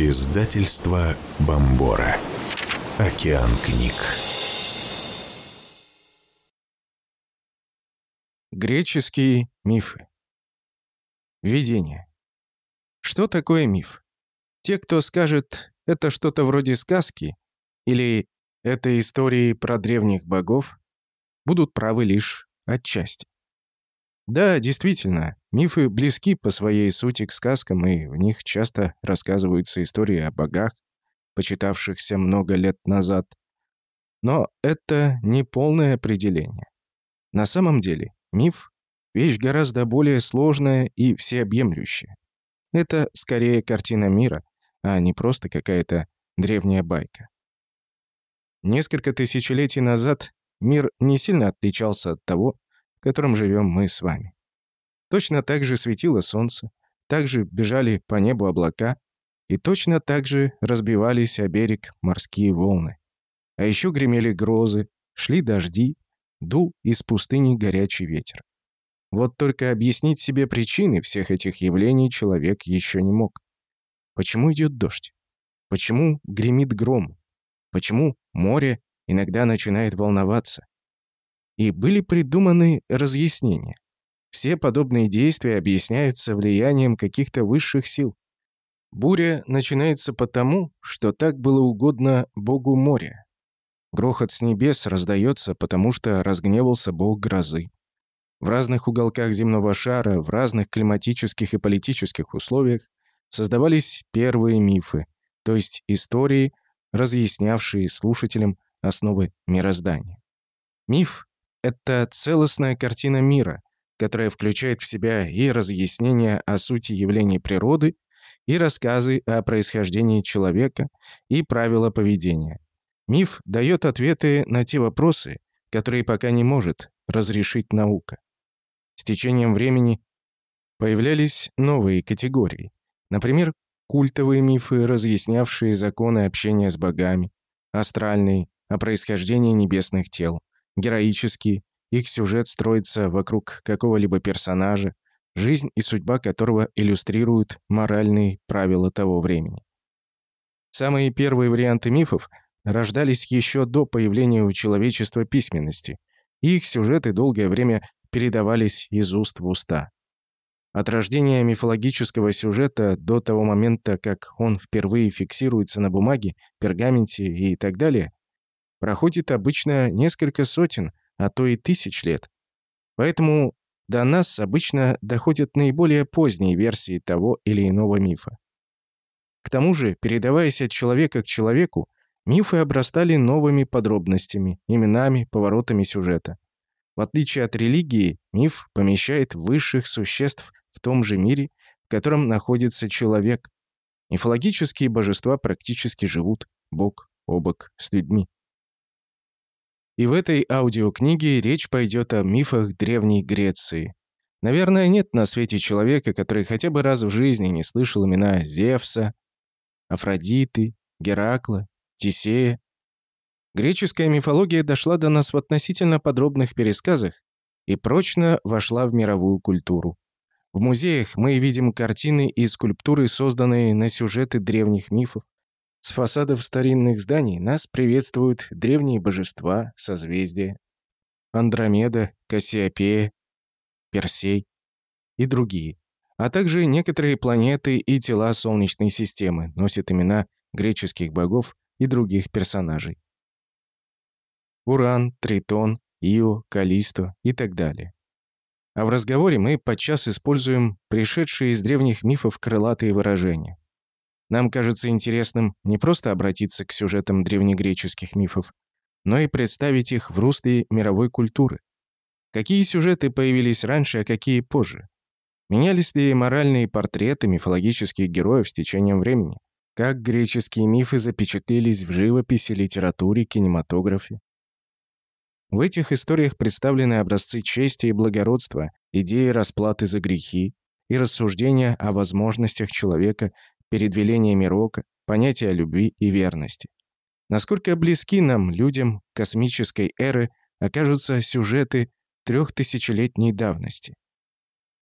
Издательство Бомбора. Океан книг. Греческие мифы. Введение. Что такое миф? Те, кто скажет, это что-то вроде сказки, или это истории про древних богов, будут правы лишь отчасти. Да, действительно, мифы близки по своей сути к сказкам, и в них часто рассказываются истории о богах, почитавшихся много лет назад. Но это не полное определение. На самом деле, миф — вещь гораздо более сложная и всеобъемлющая. Это скорее картина мира, а не просто какая-то древняя байка. Несколько тысячелетий назад мир не сильно отличался от того, в котором живем мы с вами. Точно так же светило солнце, так же бежали по небу облака, и точно так же разбивались о берег морские волны. А еще гремели грозы, шли дожди, дул из пустыни горячий ветер. Вот только объяснить себе причины всех этих явлений человек еще не мог. Почему идет дождь? Почему гремит гром? Почему море иногда начинает волноваться? И были придуманы разъяснения. Все подобные действия объясняются влиянием каких-то высших сил. Буря начинается потому, что так было угодно богу моря. Грохот с небес раздается, потому что разгневался бог грозы. В разных уголках земного шара, в разных климатических и политических условиях создавались первые мифы, то есть истории, разъяснявшие слушателям основы мироздания. Миф это целостная картина мира, которая включает в себя и разъяснения о сути явлений природы, и рассказы о происхождении человека, и правила поведения. Миф дает ответы на те вопросы, которые пока не может разрешить наука. С течением времени появлялись новые категории. Например, культовые мифы, разъяснявшие законы общения с богами, астральные, о происхождении небесных тел, героические, их сюжет строится вокруг какого-либо персонажа, жизнь и судьба которого иллюстрируют моральные правила того времени. Самые первые варианты мифов рождались еще до появления у человечества письменности, и их сюжеты долгое время передавались из уст в уста. От рождения мифологического сюжета до того момента, как он впервые фиксируется на бумаге, пергаменте и так далее, проходит обычно несколько сотен, а то и тысяч лет. Поэтому до нас обычно доходят наиболее поздние версии того или иного мифа. К тому же, передаваясь от человека к человеку, мифы обрастали новыми подробностями, именами, поворотами сюжета. В отличие от религии, миф помещает высших существ в том же мире, в котором находится человек. Мифологические божества практически живут бок о бок с людьми. И в этой аудиокниге речь пойдет о мифах Древней Греции. Наверное, нет на свете человека, который хотя бы раз в жизни не слышал имена Зевса, Афродиты, Геракла, Тисея. Греческая мифология дошла до нас в относительно подробных пересказах и прочно вошла в мировую культуру. В музеях мы видим картины и скульптуры, созданные на сюжеты древних мифов. С фасадов старинных зданий нас приветствуют древние божества, созвездия, Андромеда, Кассиопея, Персей и другие, а также некоторые планеты и тела Солнечной системы носят имена греческих богов и других персонажей. Уран, Тритон, Ио, Калисто и так далее. А в разговоре мы подчас используем пришедшие из древних мифов крылатые выражения. Нам кажется интересным не просто обратиться к сюжетам древнегреческих мифов, но и представить их в русле мировой культуры. Какие сюжеты появились раньше, а какие позже? Менялись ли моральные портреты мифологических героев с течением времени? Как греческие мифы запечатлелись в живописи, литературе, кинематографе? В этих историях представлены образцы чести и благородства, идеи расплаты за грехи и рассуждения о возможностях человека перед велениями рока, понятия любви и верности. Насколько близки нам, людям космической эры, окажутся сюжеты трехтысячелетней давности.